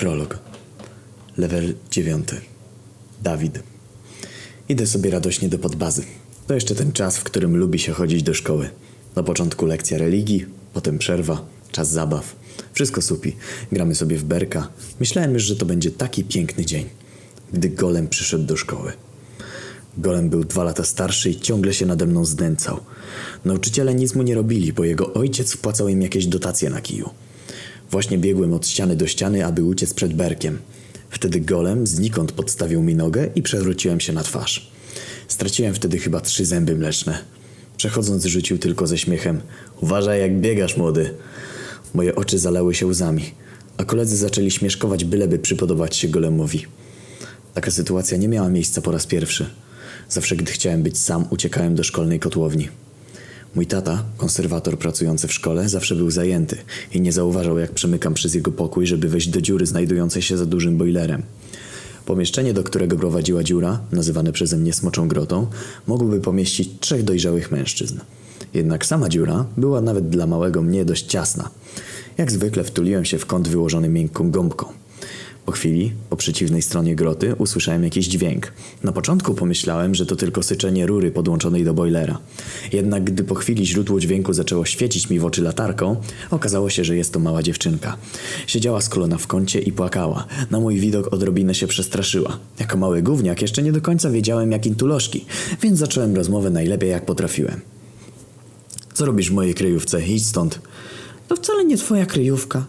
Prolog. Level 9. Dawid. Idę sobie radośnie do podbazy. To jeszcze ten czas, w którym lubi się chodzić do szkoły. Na początku lekcja religii, potem przerwa, czas zabaw. Wszystko supi. Gramy sobie w berka. Myślałem już, że to będzie taki piękny dzień. Gdy golem przyszedł do szkoły. Golem był dwa lata starszy i ciągle się nade mną znęcał. Nauczyciele nic mu nie robili, bo jego ojciec wpłacał im jakieś dotacje na kiju. Właśnie biegłem od ściany do ściany, aby uciec przed berkiem. Wtedy golem znikąd podstawił mi nogę i przewróciłem się na twarz. Straciłem wtedy chyba trzy zęby mleczne. Przechodząc rzucił tylko ze śmiechem. Uważaj jak biegasz, młody. Moje oczy zalały się łzami, a koledzy zaczęli śmieszkować byleby przypodobać się golemowi. Taka sytuacja nie miała miejsca po raz pierwszy. Zawsze gdy chciałem być sam, uciekałem do szkolnej kotłowni. Mój tata, konserwator pracujący w szkole, zawsze był zajęty i nie zauważał, jak przemykam przez jego pokój, żeby wejść do dziury znajdującej się za dużym boilerem. Pomieszczenie, do którego prowadziła dziura, nazywane przeze mnie smoczą grotą, mogłoby pomieścić trzech dojrzałych mężczyzn. Jednak sama dziura była nawet dla małego mnie dość ciasna. Jak zwykle wtuliłem się w kąt wyłożony miękką gąbką. Po chwili, po przeciwnej stronie groty, usłyszałem jakiś dźwięk. Na początku pomyślałem, że to tylko syczenie rury podłączonej do boilera. Jednak gdy po chwili źródło dźwięku zaczęło świecić mi w oczy latarką, okazało się, że jest to mała dziewczynka. Siedziała z kolona w kącie i płakała. Na mój widok odrobinę się przestraszyła. Jako mały gówniak jeszcze nie do końca wiedziałem jak intulożki, więc zacząłem rozmowę najlepiej jak potrafiłem. Co robisz w mojej kryjówce? Idź stąd. To wcale nie twoja kryjówka.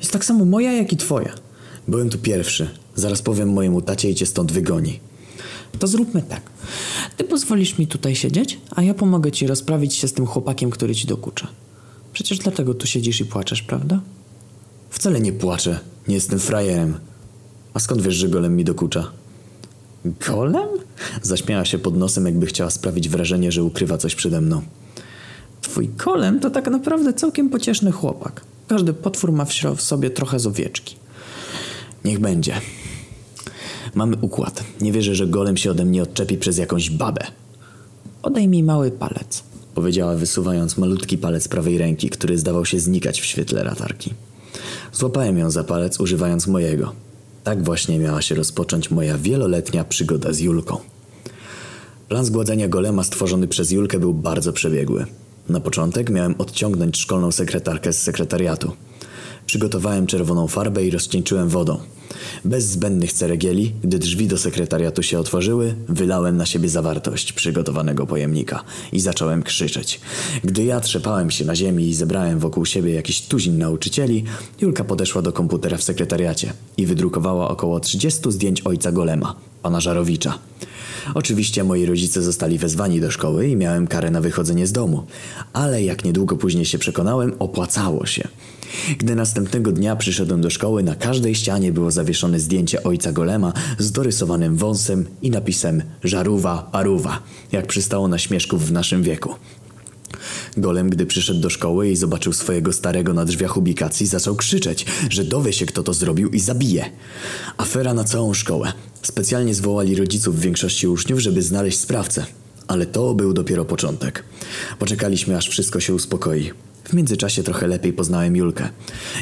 Jest tak samo moja, jak i twoja. Byłem tu pierwszy. Zaraz powiem mojemu tacie i cię stąd wygoni. To zróbmy tak. Ty pozwolisz mi tutaj siedzieć, a ja pomogę ci rozprawić się z tym chłopakiem, który ci dokucza. Przecież dlatego tu siedzisz i płaczesz, prawda? Wcale nie płaczę. Nie jestem frajerem. A skąd wiesz, że golem mi dokucza? Golem? Zaśmiała się pod nosem, jakby chciała sprawić wrażenie, że ukrywa coś przede mną. Twój golem to tak naprawdę całkiem pocieszny chłopak. Każdy potwór ma w sobie trochę z owieczki. Niech będzie. Mamy układ. Nie wierzę, że golem się ode mnie odczepi przez jakąś babę. Odej mi mały palec. Powiedziała wysuwając malutki palec prawej ręki, który zdawał się znikać w świetle latarki. Złapałem ją za palec, używając mojego. Tak właśnie miała się rozpocząć moja wieloletnia przygoda z Julką. Plan zgładzenia golema stworzony przez Julkę był bardzo przebiegły. Na początek miałem odciągnąć szkolną sekretarkę z sekretariatu. Przygotowałem czerwoną farbę i rozcieńczyłem wodą. Bez zbędnych ceregieli, gdy drzwi do sekretariatu się otworzyły, wylałem na siebie zawartość przygotowanego pojemnika i zacząłem krzyczeć. Gdy ja trzepałem się na ziemi i zebrałem wokół siebie jakiś tuzin nauczycieli, Julka podeszła do komputera w sekretariacie i wydrukowała około 30 zdjęć ojca Golema, pana Żarowicza. Oczywiście moi rodzice zostali wezwani do szkoły i miałem karę na wychodzenie z domu, ale jak niedługo później się przekonałem, opłacało się. Gdy następnego dnia przyszedłem do szkoły, na każdej ścianie było zawieszone zdjęcie ojca Golema z dorysowanym wąsem i napisem Żaruwa, paruwa, jak przystało na śmieszków w naszym wieku. Golem, gdy przyszedł do szkoły i zobaczył swojego starego na drzwiach ubikacji, zaczął krzyczeć, że dowie się kto to zrobił i zabije. Afera na całą szkołę. Specjalnie zwołali rodziców większości uczniów, żeby znaleźć sprawcę. Ale to był dopiero początek. Poczekaliśmy aż wszystko się uspokoi. W międzyczasie trochę lepiej poznałem Julkę.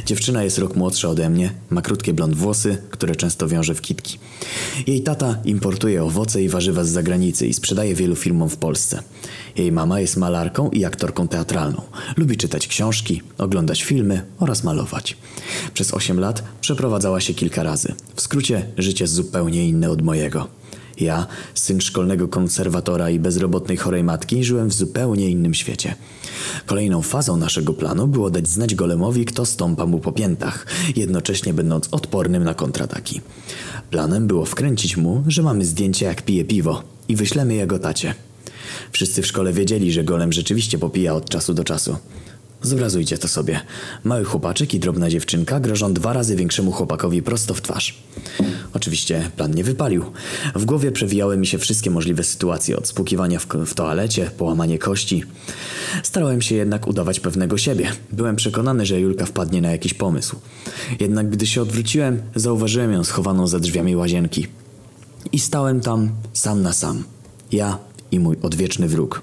Dziewczyna jest rok młodsza ode mnie, ma krótkie blond włosy, które często wiąże w kitki. Jej tata importuje owoce i warzywa z zagranicy i sprzedaje wielu firmom w Polsce. Jej mama jest malarką i aktorką teatralną. Lubi czytać książki, oglądać filmy oraz malować. Przez 8 lat przeprowadzała się kilka razy. W skrócie, życie zupełnie inne od mojego. Ja, syn szkolnego konserwatora i bezrobotnej chorej matki, żyłem w zupełnie innym świecie. Kolejną fazą naszego planu było dać znać golemowi, kto stąpa mu po piętach, jednocześnie będąc odpornym na kontrataki. Planem było wkręcić mu, że mamy zdjęcie jak pije piwo i wyślemy jego tacie. Wszyscy w szkole wiedzieli, że golem rzeczywiście popija od czasu do czasu. Zobrazujcie to sobie. Mały chłopaczek i drobna dziewczynka grożą dwa razy większemu chłopakowi prosto w twarz. Oczywiście plan nie wypalił. W głowie przewijały mi się wszystkie możliwe sytuacje, od spłukiwania w, w toalecie, połamanie kości. Starałem się jednak udawać pewnego siebie. Byłem przekonany, że Julka wpadnie na jakiś pomysł. Jednak gdy się odwróciłem, zauważyłem ją schowaną za drzwiami łazienki. I stałem tam sam na sam. Ja i mój odwieczny wróg.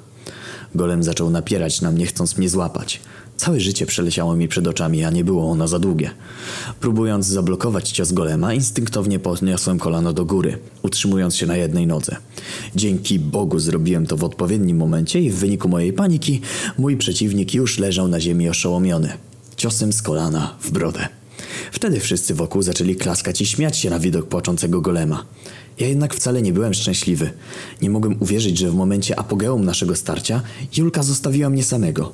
Golem zaczął napierać na mnie, chcąc mnie złapać. Całe życie przeleciało mi przed oczami, a nie było ono za długie. Próbując zablokować cios golema, instynktownie podniosłem kolano do góry, utrzymując się na jednej nodze. Dzięki Bogu zrobiłem to w odpowiednim momencie i w wyniku mojej paniki mój przeciwnik już leżał na ziemi oszołomiony. Ciosem z kolana w brodę. Wtedy wszyscy wokół zaczęli klaskać i śmiać się na widok płaczącego golema. Ja jednak wcale nie byłem szczęśliwy. Nie mogłem uwierzyć, że w momencie apogeum naszego starcia Julka zostawiła mnie samego.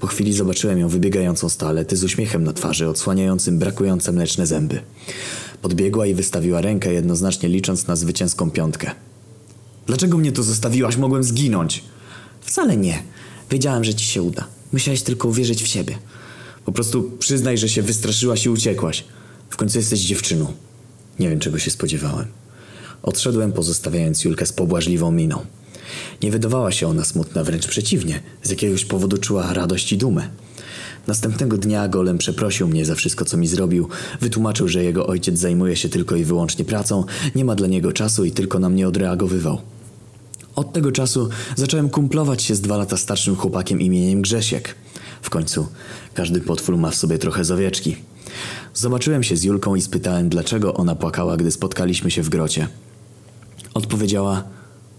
Po chwili zobaczyłem ją wybiegającą z toalety z uśmiechem na twarzy, odsłaniającym brakujące mleczne zęby. Podbiegła i wystawiła rękę, jednoznacznie licząc na zwycięską piątkę. Dlaczego mnie tu zostawiłaś? Mogłem zginąć. Wcale nie. Wiedziałem, że ci się uda. Musiałeś tylko uwierzyć w siebie. Po prostu przyznaj, że się wystraszyłaś i uciekłaś. W końcu jesteś dziewczyną. Nie wiem, czego się spodziewałem. Odszedłem, pozostawiając Julkę z pobłażliwą miną. Nie wydawała się ona smutna, wręcz przeciwnie. Z jakiegoś powodu czuła radość i dumę. Następnego dnia Golem przeprosił mnie za wszystko, co mi zrobił. Wytłumaczył, że jego ojciec zajmuje się tylko i wyłącznie pracą, nie ma dla niego czasu i tylko na mnie odreagowywał. Od tego czasu zacząłem kumplować się z dwa lata starszym chłopakiem imieniem Grzesiek. W końcu każdy potwór ma w sobie trochę zawieczki. Zobaczyłem się z Julką i spytałem, dlaczego ona płakała, gdy spotkaliśmy się w grocie. Odpowiedziała,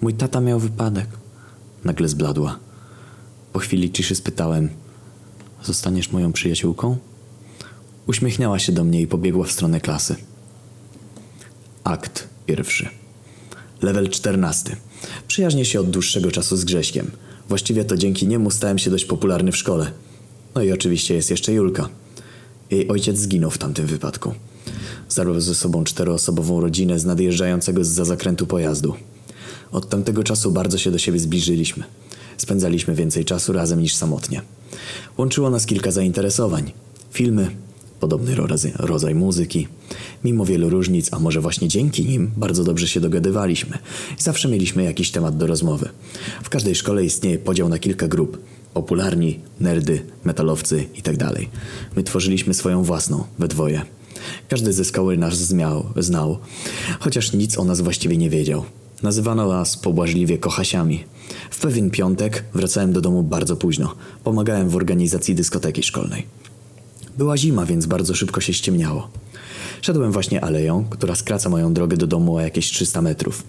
mój tata miał wypadek. Nagle zbladła. Po chwili ciszy spytałem, zostaniesz moją przyjaciółką? Uśmiechnęła się do mnie i pobiegła w stronę klasy. Akt pierwszy. Level czternasty. Przyjaźnię się od dłuższego czasu z Grześkiem. Właściwie to dzięki niemu stałem się dość popularny w szkole. No i oczywiście jest jeszcze Julka. Jej ojciec zginął w tamtym wypadku. Zabrał ze sobą czteroosobową rodzinę z nadjeżdżającego z zakrętu pojazdu. Od tamtego czasu bardzo się do siebie zbliżyliśmy. Spędzaliśmy więcej czasu razem niż samotnie. Łączyło nas kilka zainteresowań. Filmy, podobny rodzaj, muzyki. Mimo wielu różnic, a może właśnie dzięki nim, bardzo dobrze się dogadywaliśmy. Zawsze mieliśmy jakiś temat do rozmowy. W każdej szkole istnieje podział na kilka grup. Popularni, nerdy, metalowcy itd. My tworzyliśmy swoją własną, we dwoje. Każdy ze szkoły nas zmiał, znał, chociaż nic o nas właściwie nie wiedział. Nazywano nas pobłażliwie kochasiami. W pewien piątek wracałem do domu bardzo późno. Pomagałem w organizacji dyskoteki szkolnej. Była zima, więc bardzo szybko się ściemniało. Szedłem właśnie aleją, która skraca moją drogę do domu o jakieś 300 metrów.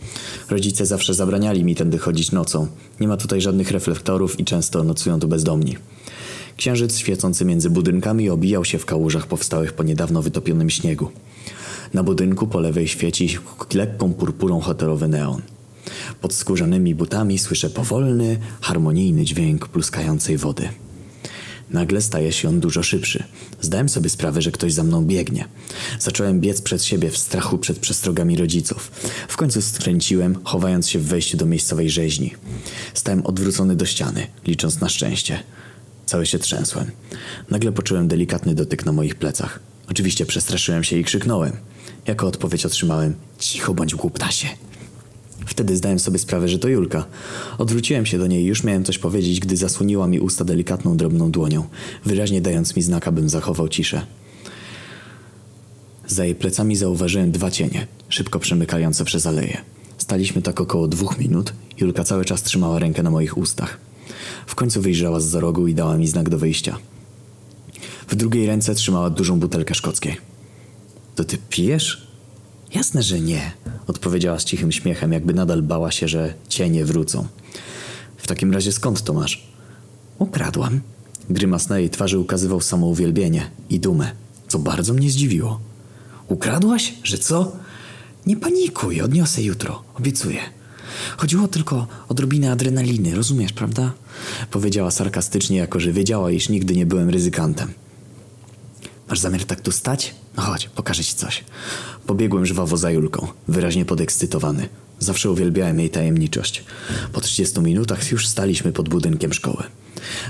Rodzice zawsze zabraniali mi tędy chodzić nocą. Nie ma tutaj żadnych reflektorów i często nocują tu bezdomni. Księżyc świecący między budynkami obijał się w kałużach powstałych po niedawno wytopionym śniegu. Na budynku po lewej świeci lekką purpurą hotelowy neon. Pod skórzanymi butami słyszę powolny, harmonijny dźwięk pluskającej wody. Nagle staje się on dużo szybszy. Zdałem sobie sprawę, że ktoś za mną biegnie. Zacząłem biec przed siebie w strachu przed przestrogami rodziców. W końcu skręciłem, chowając się w wejściu do miejscowej rzeźni. Stałem odwrócony do ściany, licząc na szczęście. Cały się trzęsłem. Nagle poczułem delikatny dotyk na moich plecach. Oczywiście przestraszyłem się i krzyknąłem. Jako odpowiedź otrzymałem cicho bądź głuptasie. Wtedy zdałem sobie sprawę, że to Julka. Odwróciłem się do niej i już miałem coś powiedzieć, gdy zasłoniła mi usta delikatną, drobną dłonią, wyraźnie dając mi znak, abym zachował ciszę. Za jej plecami zauważyłem dwa cienie, szybko przemykające przez aleję. Staliśmy tak około dwóch minut. Julka cały czas trzymała rękę na moich ustach. W końcu wyjrzała z za rogu i dała mi znak do wyjścia. W drugiej ręce trzymała dużą butelkę szkockiej. To ty pijesz? Jasne, że nie, odpowiedziała z cichym śmiechem, jakby nadal bała się, że cienie wrócą. W takim razie skąd to masz? Ukradłam. Grymas na jej twarzy ukazywał samouwielbienie i dumę, co bardzo mnie zdziwiło. Ukradłaś? Że co? Nie panikuj, odniosę jutro, obiecuję. Chodziło tylko o odrobinę adrenaliny, rozumiesz, prawda? Powiedziała sarkastycznie, jako że wiedziała, iż nigdy nie byłem ryzykantem. Masz zamiar tak tu stać? No chodź, pokażę ci coś. Pobiegłem żwawo za Julką, wyraźnie podekscytowany. Zawsze uwielbiałem jej tajemniczość. Po 30 minutach już staliśmy pod budynkiem szkoły.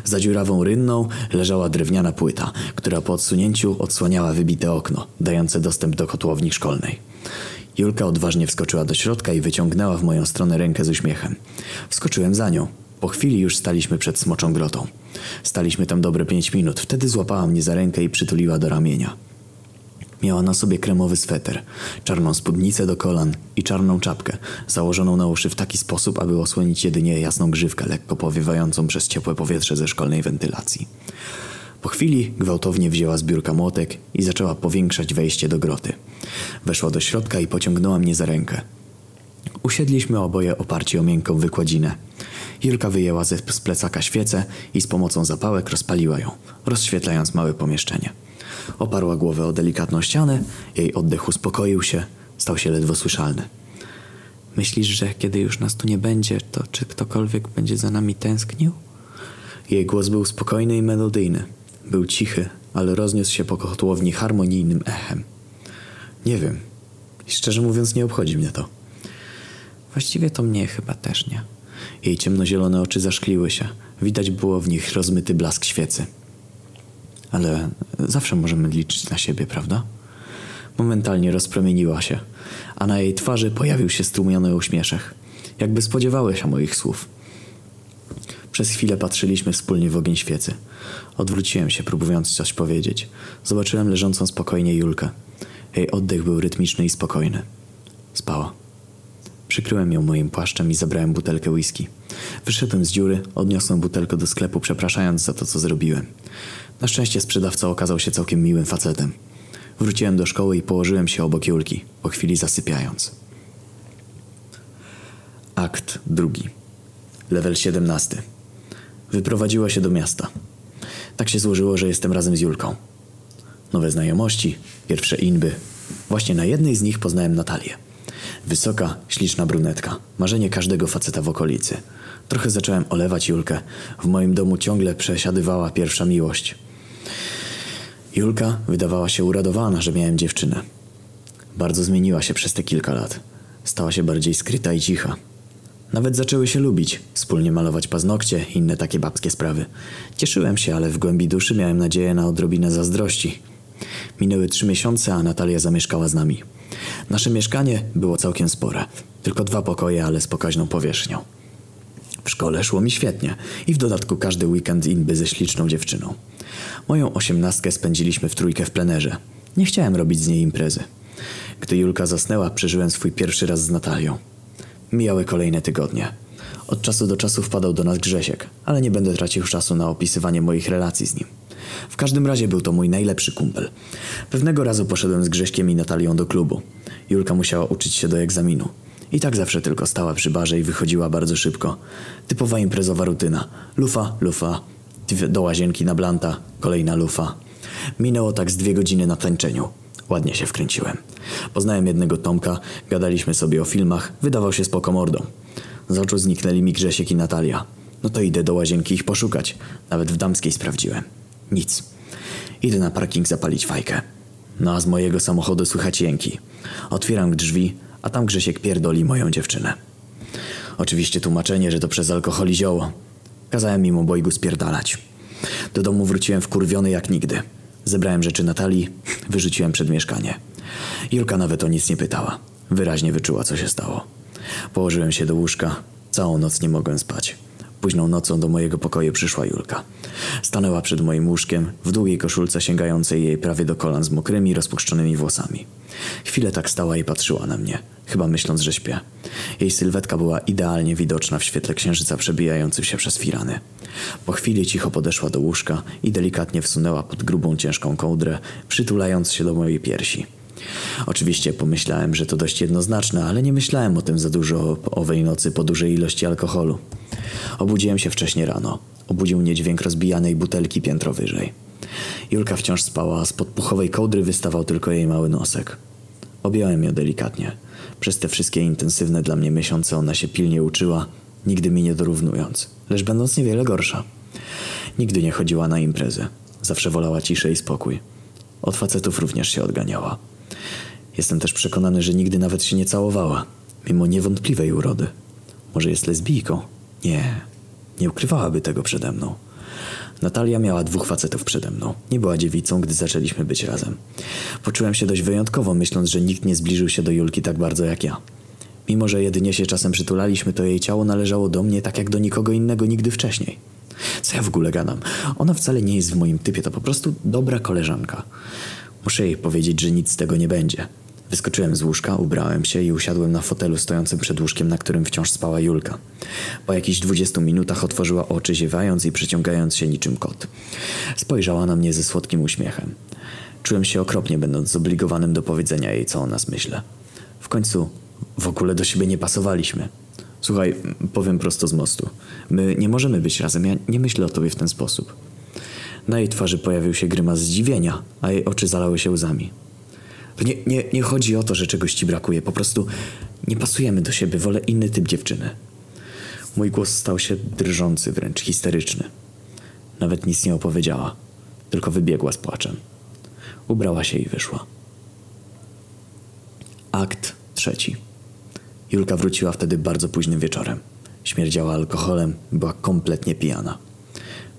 Za dziurawą rynną leżała drewniana płyta, która po odsunięciu odsłaniała wybite okno, dające dostęp do kotłowni szkolnej. Julka odważnie wskoczyła do środka i wyciągnęła w moją stronę rękę z uśmiechem. Wskoczyłem za nią. Po chwili już staliśmy przed smoczą grotą. Staliśmy tam dobre pięć minut. Wtedy złapała mnie za rękę i przytuliła do ramienia. Miała na sobie kremowy sweter, czarną spódnicę do kolan i czarną czapkę, założoną na uszy w taki sposób, aby osłonić jedynie jasną grzywkę lekko powiewającą przez ciepłe powietrze ze szkolnej wentylacji. Po chwili gwałtownie wzięła z biurka młotek i zaczęła powiększać wejście do groty. Weszła do środka i pociągnęła mnie za rękę. Usiedliśmy oboje oparci o miękką wykładzinę. Julka wyjęła ze, z plecaka świecę i z pomocą zapałek rozpaliła ją, rozświetlając małe pomieszczenie. Oparła głowę o delikatną ścianę, jej oddech uspokoił się, stał się ledwo słyszalny. Myślisz, że kiedy już nas tu nie będzie, to czy ktokolwiek będzie za nami tęsknił? Jej głos był spokojny i melodyjny. Był cichy, ale rozniósł się po kotłowni harmonijnym echem. Nie wiem. Szczerze mówiąc, nie obchodzi mnie to. Właściwie to mnie chyba też nie. Jej ciemnozielone oczy zaszkliły się. Widać było w nich rozmyty blask świecy. Ale zawsze możemy liczyć na siebie, prawda? Momentalnie rozpromieniła się, a na jej twarzy pojawił się stłumiony uśmieszek. Jakby spodziewały się moich słów. Przez chwilę patrzyliśmy wspólnie w ogień świecy. Odwróciłem się, próbując coś powiedzieć. Zobaczyłem leżącą spokojnie Julkę. Jej oddech był rytmiczny i spokojny. Spała. Przykryłem ją moim płaszczem i zabrałem butelkę whisky. Wyszedłem z dziury, odniosłem butelkę do sklepu, przepraszając za to, co zrobiłem. Na szczęście sprzedawca okazał się całkiem miłym facetem. Wróciłem do szkoły i położyłem się obok Julki, po chwili zasypiając. Akt drugi. Level 17. Wyprowadziła się do miasta. Tak się złożyło, że jestem razem z Julką. Nowe znajomości, pierwsze inby. Właśnie na jednej z nich poznałem Natalię. Wysoka, śliczna brunetka. Marzenie każdego faceta w okolicy. Trochę zacząłem olewać Julkę. W moim domu ciągle przesiadywała pierwsza miłość. Julka wydawała się uradowana, że miałem dziewczynę. Bardzo zmieniła się przez te kilka lat. Stała się bardziej skryta i cicha. Nawet zaczęły się lubić, wspólnie malować paznokcie, inne takie babskie sprawy. Cieszyłem się, ale w głębi duszy miałem nadzieję na odrobinę zazdrości. Minęły trzy miesiące, a Natalia zamieszkała z nami. Nasze mieszkanie było całkiem spore. Tylko dwa pokoje, ale z pokaźną powierzchnią. W szkole szło mi świetnie i w dodatku każdy weekend inby ze śliczną dziewczyną. Moją osiemnastkę spędziliśmy w trójkę w plenerze. Nie chciałem robić z niej imprezy. Gdy Julka zasnęła, przeżyłem swój pierwszy raz z Natalią. Mijały kolejne tygodnie. Od czasu do czasu wpadał do nas Grzesiek, ale nie będę tracił czasu na opisywanie moich relacji z nim. W każdym razie był to mój najlepszy kumpel. Pewnego razu poszedłem z Grześkiem i Natalią do klubu. Julka musiała uczyć się do egzaminu. I tak zawsze tylko stała przy barze i wychodziła bardzo szybko. Typowa imprezowa rutyna. Lufa, lufa, do łazienki na blanta, kolejna lufa. Minęło tak z dwie godziny na tańczeniu. Ładnie się wkręciłem. Poznałem jednego Tomka, gadaliśmy sobie o filmach, wydawał się spoko mordą. Z oczu zniknęli mi Grzesiek i Natalia. No to idę do łazienki ich poszukać. Nawet w damskiej sprawdziłem. Nic. Idę na parking zapalić fajkę. No a z mojego samochodu słychać jęki. Otwieram drzwi, a tam Grzesiek pierdoli moją dziewczynę. Oczywiście tłumaczenie, że to przez alkohol i zioło. Kazałem im obojgu spierdalać. Do domu wróciłem wkurwiony jak nigdy. Zebrałem rzeczy Natalii, wyrzuciłem przed mieszkanie. Julka nawet o nic nie pytała. Wyraźnie wyczuła, co się stało. Położyłem się do łóżka. Całą noc nie mogłem spać. Późną nocą do mojego pokoju przyszła Julka. Stanęła przed moim łóżkiem, w długiej koszulce sięgającej jej prawie do kolan z mokrymi, rozpuszczonymi włosami. Chwilę tak stała i patrzyła na mnie, chyba myśląc, że śpię. Jej sylwetka była idealnie widoczna w świetle księżyca przebijającym się przez firany. Po chwili cicho podeszła do łóżka i delikatnie wsunęła pod grubą, ciężką kołdrę, przytulając się do mojej piersi. Oczywiście pomyślałem, że to dość jednoznaczne, ale nie myślałem o tym za dużo owej nocy po dużej ilości alkoholu. Obudziłem się wcześnie rano. Obudził mnie dźwięk rozbijanej butelki piętro wyżej. Julka wciąż spała, a z podpuchowej kołdry wystawał tylko jej mały nosek. Objąłem ją delikatnie. Przez te wszystkie intensywne dla mnie miesiące ona się pilnie uczyła, nigdy mi nie dorównując, lecz będąc niewiele gorsza. Nigdy nie chodziła na imprezy. Zawsze wolała ciszę i spokój. Od facetów również się odganiała. Jestem też przekonany, że nigdy nawet się nie całowała, mimo niewątpliwej urody. Może jest lesbijką? Nie, nie ukrywałaby tego przede mną. Natalia miała dwóch facetów przede mną. Nie była dziewicą, gdy zaczęliśmy być razem. Poczułem się dość wyjątkowo, myśląc, że nikt nie zbliżył się do Julki tak bardzo jak ja. Mimo, że jedynie się czasem przytulaliśmy, to jej ciało należało do mnie tak jak do nikogo innego nigdy wcześniej. Co ja w ogóle gadam? Ona wcale nie jest w moim typie, to po prostu dobra koleżanka. Muszę jej powiedzieć, że nic z tego nie będzie. Wyskoczyłem z łóżka, ubrałem się i usiadłem na fotelu stojącym przed łóżkiem, na którym wciąż spała Julka. Po jakichś dwudziestu minutach otworzyła oczy, ziewając i przeciągając się niczym kot. Spojrzała na mnie ze słodkim uśmiechem. Czułem się okropnie, będąc zobligowanym do powiedzenia jej, co o nas myślę. W końcu w ogóle do siebie nie pasowaliśmy. Słuchaj, powiem prosto z mostu. My nie możemy być razem, ja nie myślę o tobie w ten sposób. Na jej twarzy pojawił się grymas zdziwienia, a jej oczy zalały się łzami. Nie, nie, nie chodzi o to, że czegoś ci brakuje, po prostu nie pasujemy do siebie, wolę inny typ dziewczyny. Mój głos stał się drżący, wręcz histeryczny. Nawet nic nie opowiedziała, tylko wybiegła z płaczem. Ubrała się i wyszła. Akt trzeci. Julka wróciła wtedy bardzo późnym wieczorem. Śmierdziała alkoholem, była kompletnie pijana.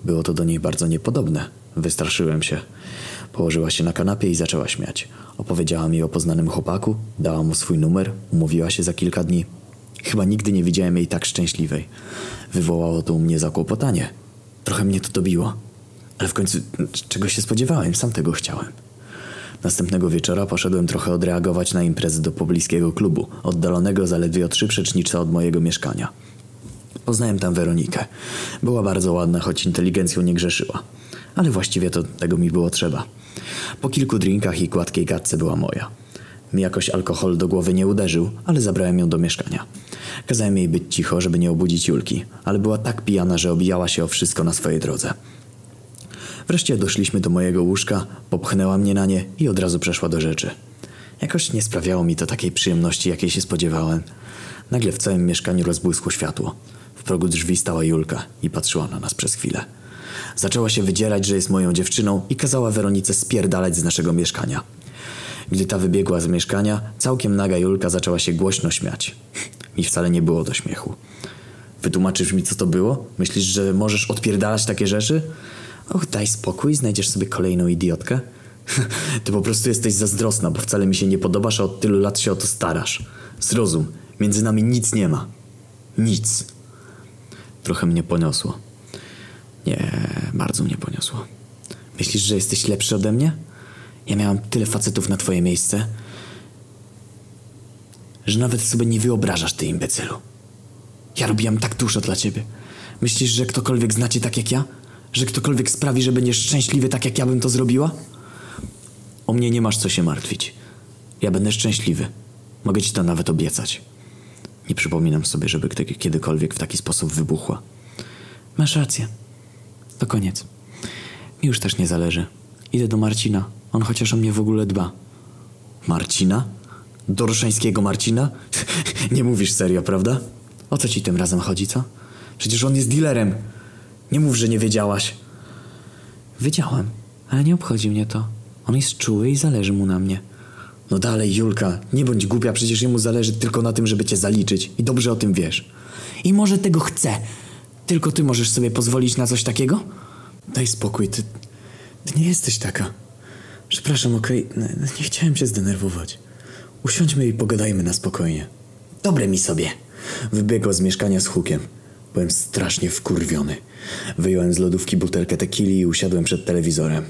Było to do niej bardzo niepodobne. Wystraszyłem się. Położyła się na kanapie i zaczęła śmiać. Opowiedziała mi o poznanym chłopaku, dała mu swój numer, umówiła się za kilka dni. Chyba nigdy nie widziałem jej tak szczęśliwej. Wywołało to u mnie zakłopotanie. Trochę mnie to dobiło. Ale w końcu czego się spodziewałem, sam tego chciałem. Następnego wieczora poszedłem trochę odreagować na imprezę do pobliskiego klubu, oddalonego zaledwie o trzy przecznice od mojego mieszkania. Poznałem tam Weronikę. Była bardzo ładna, choć inteligencją nie grzeszyła. Ale właściwie to tego mi było trzeba. Po kilku drinkach i gładkiej gadce była moja. Mi jakoś alkohol do głowy nie uderzył, ale zabrałem ją do mieszkania. Kazałem jej być cicho, żeby nie obudzić Julki, ale była tak pijana, że obijała się o wszystko na swojej drodze. Wreszcie doszliśmy do mojego łóżka, popchnęła mnie na nie i od razu przeszła do rzeczy. Jakoś nie sprawiało mi to takiej przyjemności, jakiej się spodziewałem. Nagle w całym mieszkaniu rozbłysło światło. Progu drzwi stała Julka i patrzyła na nas przez chwilę. Zaczęła się wydzierać, że jest moją dziewczyną i kazała Weronice spierdalać z naszego mieszkania. Gdy ta wybiegła z mieszkania, całkiem naga Julka zaczęła się głośno śmiać. Mi wcale nie było do śmiechu. Wytłumaczysz mi, co to było? Myślisz, że możesz odpierdalać takie rzeczy? Och, daj spokój, znajdziesz sobie kolejną idiotkę. Ty po prostu jesteś zazdrosna, bo wcale mi się nie podobasz, a od tylu lat się o to starasz. Zrozum, między nami nic nie ma. Nic. Trochę mnie poniosło. Nie, bardzo mnie poniosło. Myślisz, że jesteś lepszy ode mnie? Ja miałam tyle facetów na twoje miejsce, że nawet sobie nie wyobrażasz, ty imbecylu. Ja robiłam tak dużo dla ciebie. Myślisz, że ktokolwiek znacie tak jak ja? Że ktokolwiek sprawi, że będziesz szczęśliwy tak jak ja bym to zrobiła? O mnie nie masz co się martwić. Ja będę szczęśliwy. Mogę ci to nawet obiecać. Nie przypominam sobie, żeby kiedykolwiek w taki sposób wybuchła. Masz rację. To koniec. Mi już też nie zależy. Idę do Marcina. On chociaż o mnie w ogóle dba. Marcina? Doroszańskiego Marcina? nie mówisz serio, prawda? O co ci tym razem chodzi, co? Przecież on jest dealerem. Nie mów, że nie wiedziałaś. Wiedziałem, ale nie obchodzi mnie to. On jest czuły i zależy mu na mnie. No dalej, Julka, nie bądź głupia, przecież jemu zależy tylko na tym, żeby cię zaliczyć. I dobrze o tym wiesz. I może tego chce. Tylko ty możesz sobie pozwolić na coś takiego? Daj spokój, ty... Ty nie jesteś taka. Przepraszam, okej, okay. nie chciałem cię zdenerwować. Usiądźmy i pogadajmy na spokojnie. Dobre mi sobie. Wybiegła z mieszkania z hukiem. Byłem strasznie wkurwiony. Wyjąłem z lodówki butelkę tequili i usiadłem przed telewizorem.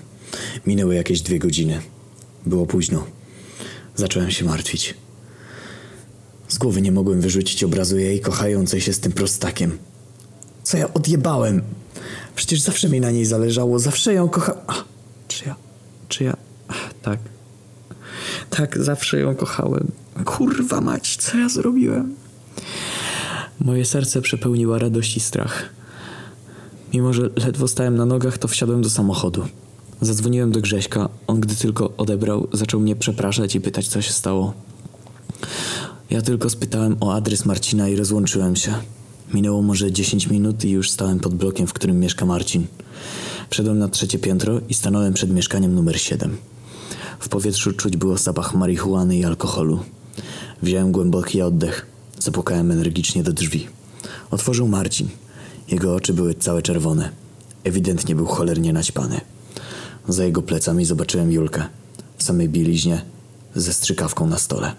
Minęły jakieś dwie godziny. Było późno. Zacząłem się martwić. Z głowy nie mogłem wyrzucić obrazu jej kochającej się z tym prostakiem. Co ja odjebałem? Przecież zawsze mi na niej zależało, zawsze ją kochałem. Czy ja... Czy ja... Tak. Tak, zawsze ją kochałem. Kurwa mać, co ja zrobiłem? Moje serce przepełniła radość i strach. Mimo, że ledwo stałem na nogach, to wsiadłem do samochodu. Zadzwoniłem do Grześka. On, gdy tylko odebrał, zaczął mnie przepraszać i pytać, co się stało. Ja tylko spytałem o adres Marcina i rozłączyłem się. Minęło może 10 minut i już stałem pod blokiem, w którym mieszka Marcin. Wszedłem na trzecie piętro i stanąłem przed mieszkaniem numer 7. W powietrzu czuć było zapach marihuany i alkoholu. Wziąłem głęboki oddech. Zapukałem energicznie do drzwi. Otworzył Marcin. Jego oczy były całe czerwone. Ewidentnie był cholernie naćpany. Za jego plecami zobaczyłem Julkę. W samej bieliźnie, ze strzykawką na stole.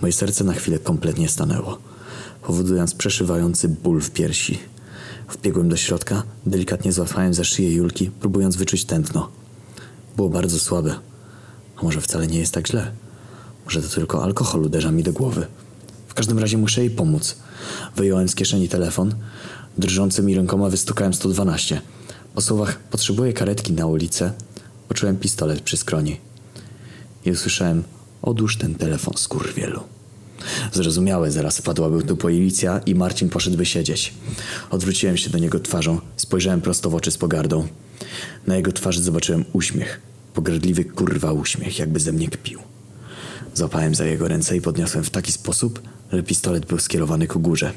Moje serce na chwilę kompletnie stanęło, powodując przeszywający ból w piersi. Wbiegłem do środka, delikatnie złapałem za szyję Julki, próbując wyczuć tętno. Było bardzo słabe. A może wcale nie jest tak źle? Może to tylko alkohol uderza mi do głowy. W każdym razie muszę jej pomóc. Wyjąłem z kieszeni telefon. Drżącymi rękoma wystukałem 112. Po słowach potrzebuję karetki na ulicę. Poczułem pistolet przy skroni. I usłyszałem odłóż ten telefon, skurwielu. Zrozumiałe, zaraz wpadłaby tu policja i Marcin poszedłby siedzieć. Odwróciłem się do niego twarzą, spojrzałem prosto w oczy z pogardą. Na jego twarzy zobaczyłem uśmiech. Pogardliwy kurwa uśmiech, jakby ze mnie kpił. Złapałem za jego ręce i podniosłem w taki sposób, że pistolet był skierowany ku górze.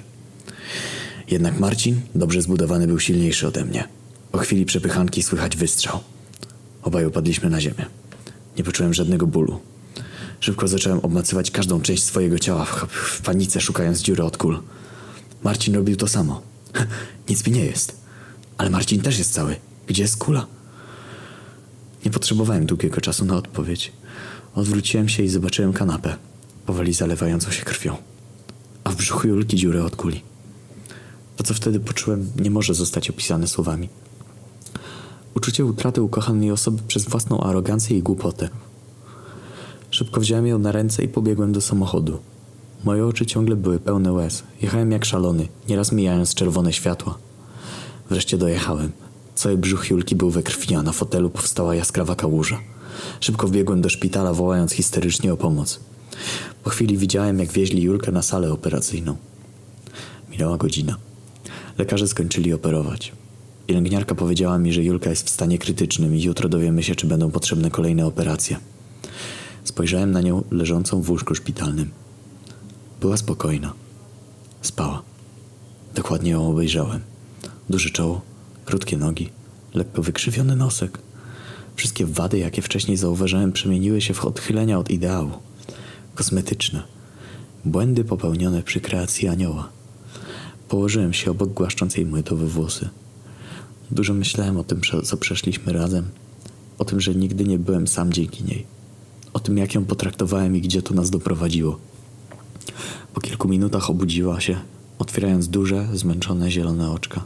Jednak Marcin, dobrze zbudowany, był silniejszy ode mnie. Po chwili przepychanki słychać wystrzał. Obaj upadliśmy na ziemię. Nie poczułem żadnego bólu. Szybko zacząłem obmacywać każdą część swojego ciała, w, w panice szukając dziury od kul. Marcin robił to samo. Nic mi nie jest. Ale Marcin też jest cały. Gdzie jest kula? Nie potrzebowałem długiego czasu na odpowiedź. Odwróciłem się i zobaczyłem kanapę, powoli zalewającą się krwią. A w brzuchu Julki dziurę od kuli. To, co wtedy poczułem, nie może zostać opisane słowami. Uczucie utraty ukochanej osoby przez własną arogancję i głupotę. Szybko wziąłem ją na ręce i pobiegłem do samochodu. Moje oczy ciągle były pełne łez. Jechałem jak szalony, nieraz mijając czerwone światła. Wreszcie dojechałem. Cały brzuch Julki był we krwi, a na fotelu powstała jaskrawa kałuża. Szybko wbiegłem do szpitala, wołając histerycznie o pomoc. Po chwili widziałem, jak wieźli Julkę na salę operacyjną. Minęła godzina. Lekarze skończyli operować. Pielęgniarka powiedziała mi, że Julka jest w stanie krytycznym i jutro dowiemy się, czy będą potrzebne kolejne operacje. Spojrzałem na nią leżącą w łóżku szpitalnym. Była spokojna. Spała. Dokładnie ją obejrzałem. Duże czoło, krótkie nogi, lekko wykrzywiony nosek. Wszystkie wady, jakie wcześniej zauważyłem, przemieniły się w odchylenia od ideału. Kosmetyczne. Błędy popełnione przy kreacji anioła. Położyłem się obok głaszczącej młytowe włosy. Dużo myślałem o tym, co przeszliśmy razem. O tym, że nigdy nie byłem sam dzięki niej. O tym, jak ją potraktowałem i gdzie to nas doprowadziło. Po kilku minutach obudziła się, otwierając duże, zmęczone zielone oczka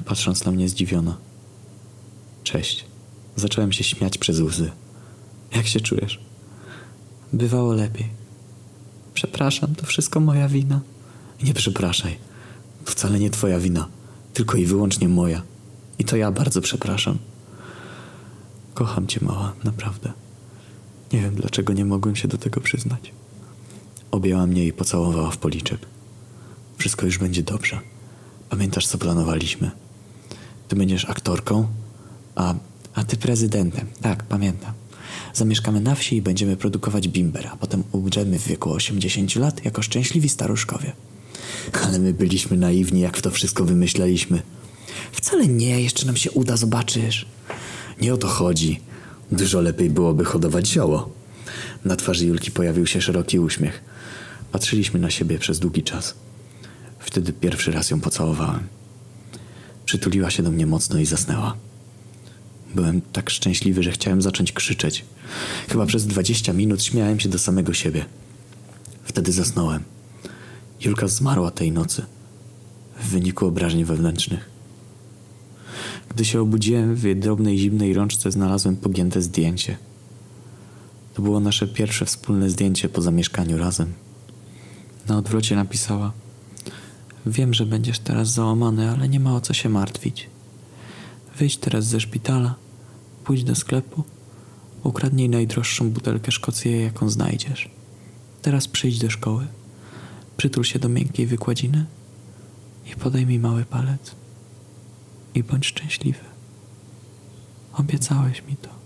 i patrząc na mnie zdziwiona. Cześć. Zacząłem się śmiać przez łzy. Jak się czujesz? Bywało lepiej. Przepraszam, to wszystko moja wina. Nie przepraszaj. To wcale nie twoja wina, tylko i wyłącznie moja. I to ja bardzo przepraszam. Kocham cię, mała, naprawdę. Nie wiem, dlaczego nie mogłem się do tego przyznać. Objęła mnie i pocałowała w policzek. Wszystko już będzie dobrze. Pamiętasz, co planowaliśmy? Ty będziesz aktorką, a, a ty prezydentem. Tak, pamiętam. Zamieszkamy na wsi i będziemy produkować bimber, a potem umrzemy w wieku 80 lat jako szczęśliwi staruszkowie. Ale my byliśmy naiwni, jak w to wszystko wymyślaliśmy. Wcale nie, jeszcze nam się uda, zobaczysz. Nie o to chodzi. Dużo lepiej byłoby hodować zioło. Na twarzy Julki pojawił się szeroki uśmiech. Patrzyliśmy na siebie przez długi czas. Wtedy pierwszy raz ją pocałowałem. Przytuliła się do mnie mocno i zasnęła. Byłem tak szczęśliwy, że chciałem zacząć krzyczeć. Chyba przez dwadzieścia minut śmiałem się do samego siebie. Wtedy zasnąłem. Julka zmarła tej nocy w wyniku obrażeń wewnętrznych. Gdy się obudziłem, w jej drobnej, zimnej rączce znalazłem pogięte zdjęcie. To było nasze pierwsze wspólne zdjęcie po zamieszkaniu razem. Na odwrocie napisała: Wiem, że będziesz teraz załamany, ale nie ma o co się martwić. Wyjdź teraz ze szpitala, pójdź do sklepu, ukradnij najdroższą butelkę Szkocji, jaką znajdziesz. Teraz przyjdź do szkoły, przytul się do miękkiej wykładziny i podaj mi mały palec. I bądź szczęśliwy. Obiecałeś mi to.